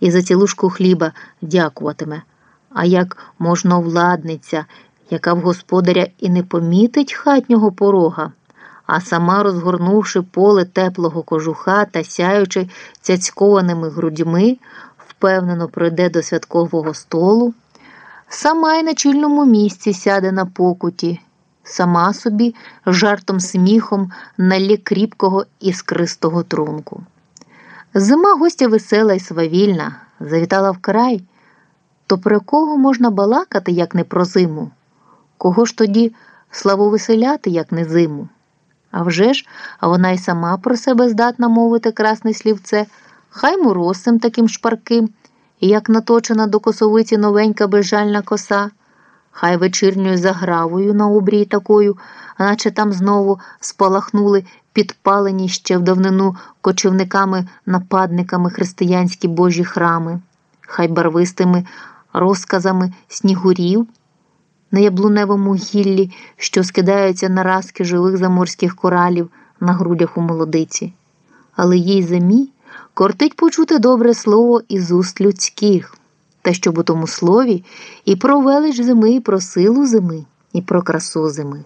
і за цілушку хліба дякуватиме. А як можновладниця, яка в господаря і не помітить хатнього порога, а сама, розгорнувши поле теплого кожуха та сяючи цяцькованими грудьми, впевнено пройде до святкового столу, сама й на чільному місці сяде на покуті, сама собі жартом сміхом налє кріпкого іскристого трунку. Зима гостя весела й свавільна, завітала в край. То про кого можна балакати, як не про зиму? Кого ж тоді славовеселяти, як не зиму? А вже ж, а вона й сама про себе здатна мовити красне слівце, хай морозцем таким шпарким, як наточена до косовиці новенька безжальна коса, хай вечірньою загравою на обрії такою, наче там знову спалахнули підпалені ще в давнину кочівниками-нападниками християнські божі храми, хай барвистими розказами снігурів на яблуневому гіллі, що скидаються на разки живих заморських коралів на грудях у молодиці. Але їй замі кортить почути добре слово із уст людських, та щоб у тому слові і про велич зими, і про силу зими, і про красу зими.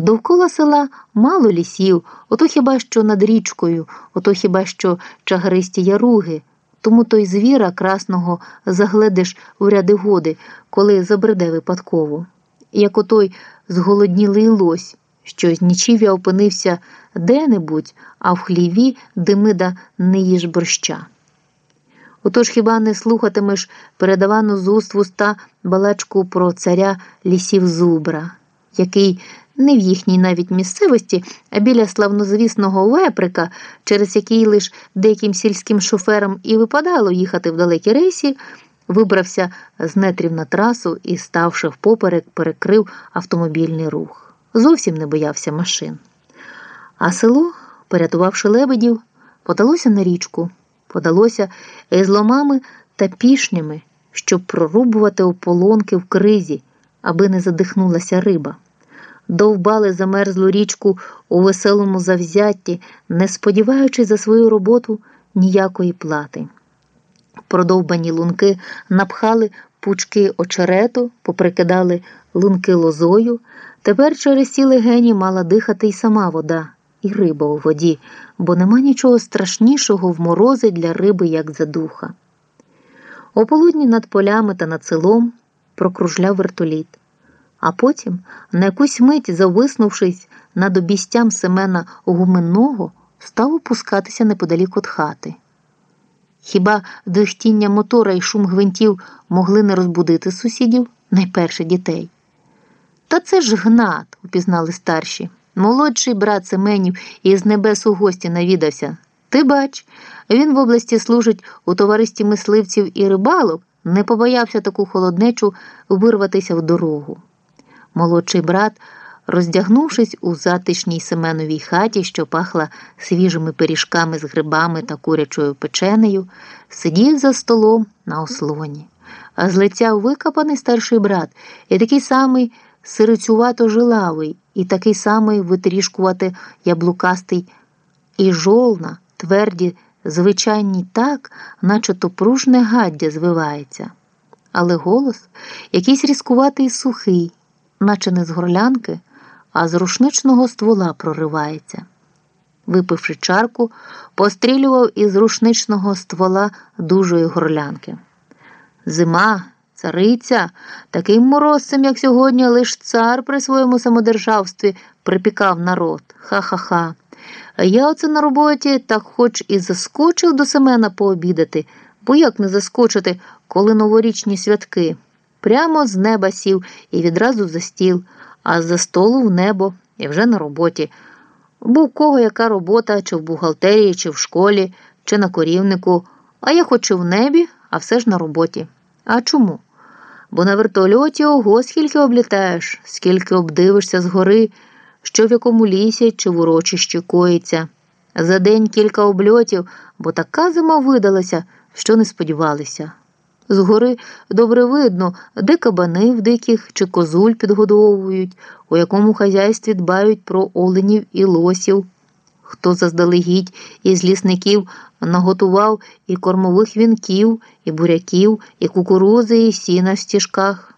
Довкола села мало лісів, ото хіба що над річкою, ото хіба що чагаристі яруги. Тому той звіра красного загледиш в ряди годи, коли забреде випадково, як отой зголоднілий лось, що з нічів'я опинився де-небудь, а в хліві димида не їж борща. Отож хіба не слухатимеш передавану з уст в уста балачку про царя лісів зубра, який не в їхній навіть місцевості, а біля славнозвісного веприка, через який лиш деяким сільським шоферам і випадало їхати в далекі рейсі, вибрався з нетрів на трасу і, ставши впоперек, перекрив автомобільний рух. Зовсім не боявся машин. А село, порятувавши лебедів, подалося на річку, подалося із ломами та пішнями, щоб прорубувати ополонки в кризі, аби не задихнулася риба довбали замерзлу річку у веселому завзятті, не сподіваючись за свою роботу ніякої плати. Продовбані лунки напхали пучки очерету, поприкидали лунки лозою. Тепер через ці легені мала дихати й сама вода, і риба у воді, бо нема нічого страшнішого в морози для риби, як задуха. Ополудні над полями та над селом прокружляв вертоліт а потім, на якусь мить, зависнувшись над обістям Семена Гуменного, став опускатися неподалік від хати. Хіба дихтіння мотора і шум гвинтів могли не розбудити сусідів, найперше дітей? Та це ж гнат, упізнали старші. Молодший брат Семенів із небес у гості навідався. Ти бач, він в області служить у товаристві мисливців і рибалок, не побоявся таку холоднечу вирватися в дорогу. Молодший брат, роздягнувшись у затишній Семеновій хаті, що пахла свіжими пиріжками з грибами та курячою печенею, сидів за столом на ослоні, а з лиця викопаний старший брат і такий самий сирицювато жилавий, і такий самий витрішкувати яблукастий і жолна, тверді, звичайні так, наче то пружне гаддя звивається. Але голос якийсь різкуватий і сухий наче не з горлянки, а з рушничного ствола проривається. Випивши чарку, пострілював із рушничного ствола дужої горлянки. Зима, цариця, таким морозцем, як сьогодні, лиш цар при своєму самодержавстві припікав народ. Ха-ха-ха. Я оце на роботі так хоч і заскочив до Семена пообідати, бо як не заскочити, коли новорічні святки прямо з неба сів і відразу за стіл, а за столу в небо і вже на роботі. Був кого яка робота, чи в бухгалтерії, чи в школі, чи на корівнику, а я хоч і в небі, а все ж на роботі. А чому? Бо на вертольоті ого скільки облітаєш, скільки обдивишся згори, що в якому лісі чи в урочищі коїться. За день кілька обльотів, бо така зима видалася, що не сподівалися. Згори добре видно, де кабани в диких чи козуль підгодовують, у якому хазяйстві дбають про оленів і лосів. Хто заздалегідь із лісників наготував і кормових вінків, і буряків, і кукурузи, і сіна в стіжках.